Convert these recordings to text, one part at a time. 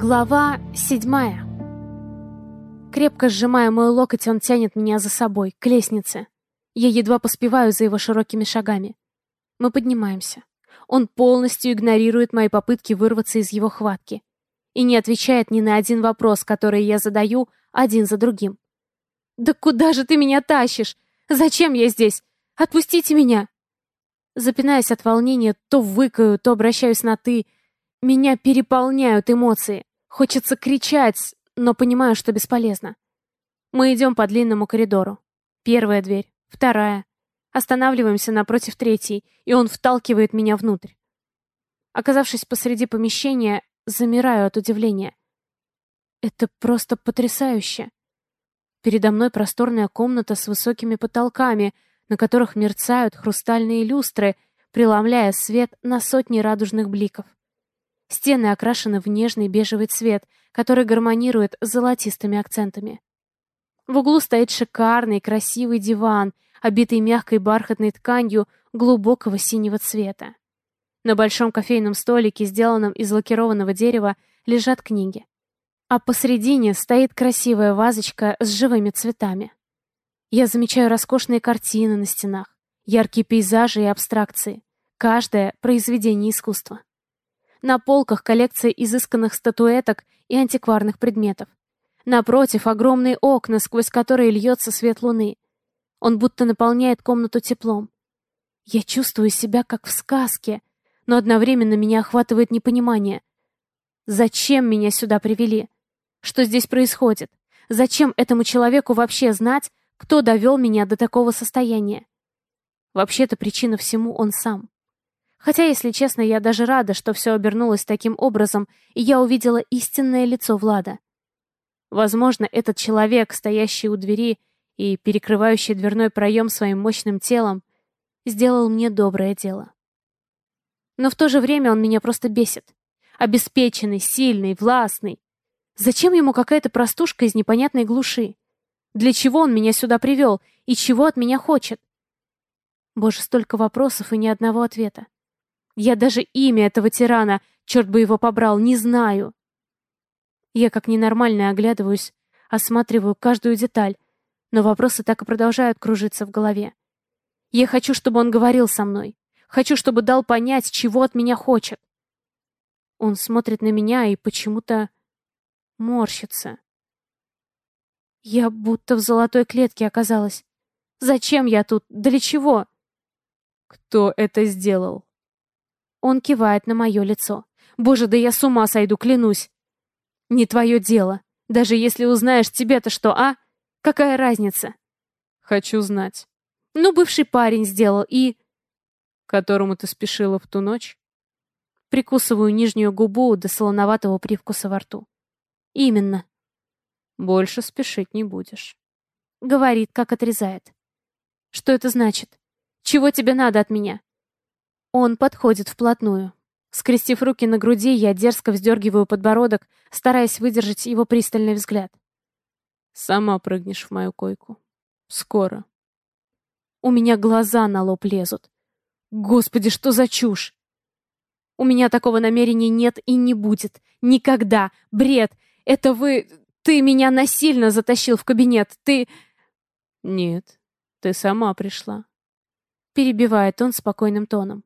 Глава седьмая. Крепко сжимая мой локоть, он тянет меня за собой, к лестнице. Я едва поспеваю за его широкими шагами. Мы поднимаемся. Он полностью игнорирует мои попытки вырваться из его хватки и не отвечает ни на один вопрос, который я задаю один за другим. «Да куда же ты меня тащишь? Зачем я здесь? Отпустите меня!» Запинаясь от волнения, то выкаю, то обращаюсь на «ты». Меня переполняют эмоции. Хочется кричать, но понимаю, что бесполезно. Мы идем по длинному коридору. Первая дверь, вторая. Останавливаемся напротив третьей, и он вталкивает меня внутрь. Оказавшись посреди помещения, замираю от удивления. Это просто потрясающе. Передо мной просторная комната с высокими потолками, на которых мерцают хрустальные люстры, преломляя свет на сотни радужных бликов. Стены окрашены в нежный бежевый цвет, который гармонирует с золотистыми акцентами. В углу стоит шикарный красивый диван, обитый мягкой бархатной тканью глубокого синего цвета. На большом кофейном столике, сделанном из лакированного дерева, лежат книги. А посредине стоит красивая вазочка с живыми цветами. Я замечаю роскошные картины на стенах, яркие пейзажи и абстракции. Каждое — произведение искусства. На полках коллекция изысканных статуэток и антикварных предметов. Напротив огромные окна, сквозь которые льется свет луны. Он будто наполняет комнату теплом. Я чувствую себя как в сказке, но одновременно меня охватывает непонимание. Зачем меня сюда привели? Что здесь происходит? Зачем этому человеку вообще знать, кто довел меня до такого состояния? Вообще-то причина всему он сам. Хотя, если честно, я даже рада, что все обернулось таким образом, и я увидела истинное лицо Влада. Возможно, этот человек, стоящий у двери и перекрывающий дверной проем своим мощным телом, сделал мне доброе дело. Но в то же время он меня просто бесит. Обеспеченный, сильный, властный. Зачем ему какая-то простушка из непонятной глуши? Для чего он меня сюда привел и чего от меня хочет? Боже, столько вопросов и ни одного ответа. Я даже имя этого тирана, черт бы его побрал, не знаю. Я как ненормальная оглядываюсь, осматриваю каждую деталь, но вопросы так и продолжают кружиться в голове. Я хочу, чтобы он говорил со мной. Хочу, чтобы дал понять, чего от меня хочет. Он смотрит на меня и почему-то морщится. Я будто в золотой клетке оказалась. Зачем я тут? Для чего? Кто это сделал? Он кивает на мое лицо. Боже, да я с ума сойду, клянусь. Не твое дело. Даже если узнаешь, тебе-то что, а? Какая разница? Хочу знать. Ну, бывший парень сделал и... Которому ты спешила в ту ночь? Прикусываю нижнюю губу до солоноватого привкуса во рту. Именно. Больше спешить не будешь. Говорит, как отрезает. Что это значит? Чего тебе надо от меня? Он подходит вплотную. Скрестив руки на груди, я дерзко вздергиваю подбородок, стараясь выдержать его пристальный взгляд. «Сама прыгнешь в мою койку. Скоро». У меня глаза на лоб лезут. Господи, что за чушь? У меня такого намерения нет и не будет. Никогда. Бред. Это вы... Ты меня насильно затащил в кабинет. Ты... Нет, ты сама пришла. Перебивает он спокойным тоном.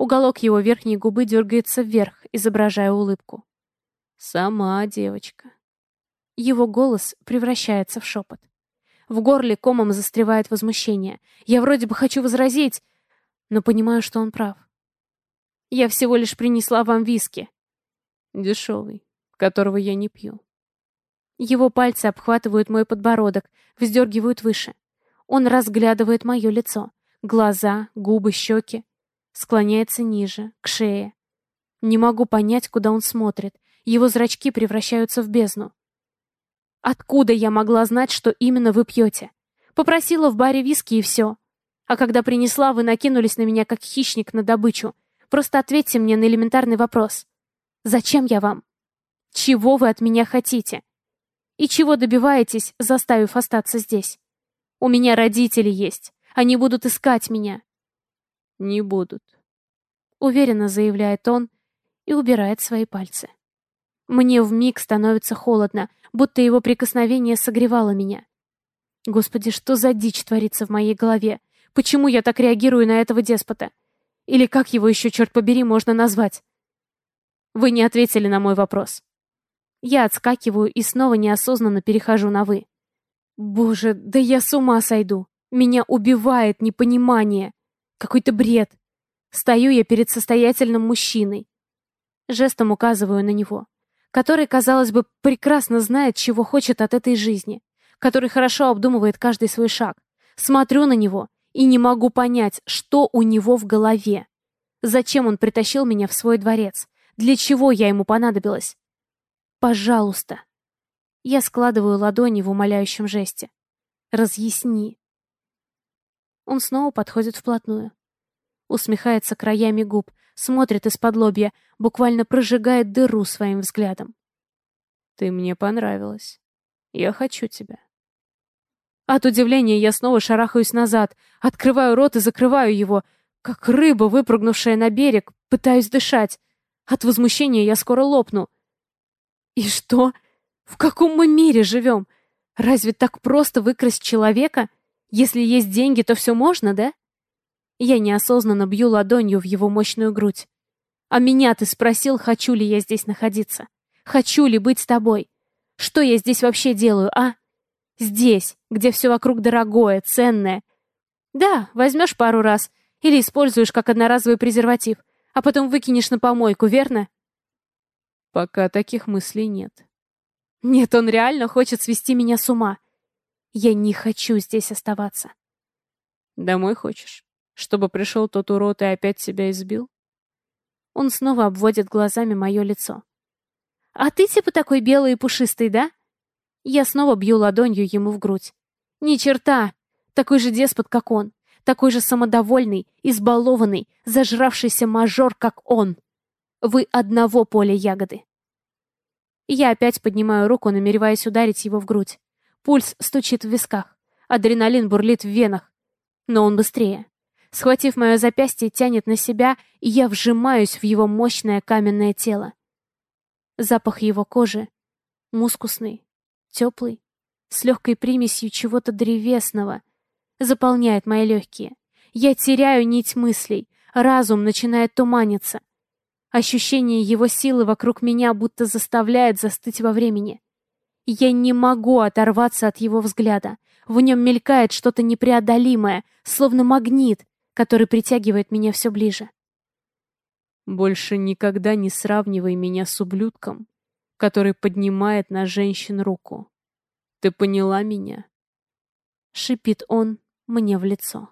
Уголок его верхней губы дергается вверх, изображая улыбку. «Сама девочка». Его голос превращается в шепот. В горле комом застревает возмущение. Я вроде бы хочу возразить, но понимаю, что он прав. Я всего лишь принесла вам виски. Дешевый, которого я не пью. Его пальцы обхватывают мой подбородок, вздергивают выше. Он разглядывает мое лицо. Глаза, губы, щеки склоняется ниже, к шее. Не могу понять, куда он смотрит. Его зрачки превращаются в бездну. Откуда я могла знать, что именно вы пьете? Попросила в баре виски и все. А когда принесла, вы накинулись на меня, как хищник на добычу. Просто ответьте мне на элементарный вопрос. Зачем я вам? Чего вы от меня хотите? И чего добиваетесь, заставив остаться здесь? У меня родители есть. Они будут искать меня. «Не будут», — уверенно заявляет он и убирает свои пальцы. Мне вмиг становится холодно, будто его прикосновение согревало меня. Господи, что за дичь творится в моей голове? Почему я так реагирую на этого деспота? Или как его еще, черт побери, можно назвать? Вы не ответили на мой вопрос. Я отскакиваю и снова неосознанно перехожу на «вы». Боже, да я с ума сойду. Меня убивает непонимание. Какой-то бред. Стою я перед состоятельным мужчиной. Жестом указываю на него, который, казалось бы, прекрасно знает, чего хочет от этой жизни, который хорошо обдумывает каждый свой шаг. Смотрю на него и не могу понять, что у него в голове. Зачем он притащил меня в свой дворец? Для чего я ему понадобилась? Пожалуйста. Я складываю ладони в умоляющем жесте. Разъясни. Он снова подходит вплотную. Усмехается краями губ, смотрит из-под лобья, буквально прожигает дыру своим взглядом. Ты мне понравилась. Я хочу тебя. От удивления я снова шарахаюсь назад, открываю рот и закрываю его, как рыба, выпрыгнувшая на берег, пытаюсь дышать. От возмущения я скоро лопну. И что? В каком мы мире живем? Разве так просто выкрасть человека? Если есть деньги, то все можно, да? Я неосознанно бью ладонью в его мощную грудь. А меня ты спросил, хочу ли я здесь находиться? Хочу ли быть с тобой? Что я здесь вообще делаю, а? Здесь, где все вокруг дорогое, ценное. Да, возьмешь пару раз или используешь как одноразовый презерватив, а потом выкинешь на помойку, верно? Пока таких мыслей нет. Нет, он реально хочет свести меня с ума. Я не хочу здесь оставаться. Домой хочешь? Чтобы пришел тот урод и опять себя избил? Он снова обводит глазами мое лицо. А ты типа такой белый и пушистый, да? Я снова бью ладонью ему в грудь. Ни черта! Такой же деспот, как он. Такой же самодовольный, избалованный, зажравшийся мажор, как он. Вы одного поля ягоды. Я опять поднимаю руку, намереваясь ударить его в грудь. Пульс стучит в висках. Адреналин бурлит в венах. Но он быстрее. Схватив мое запястье, тянет на себя, и я вжимаюсь в его мощное каменное тело. Запах его кожи мускусный, теплый, с легкой примесью чего-то древесного, заполняет мои легкие. Я теряю нить мыслей, разум начинает туманиться. Ощущение его силы вокруг меня будто заставляет застыть во времени. Я не могу оторваться от его взгляда. В нем мелькает что-то непреодолимое, словно магнит, который притягивает меня все ближе. Больше никогда не сравнивай меня с ублюдком, который поднимает на женщин руку. Ты поняла меня? Шипит он мне в лицо.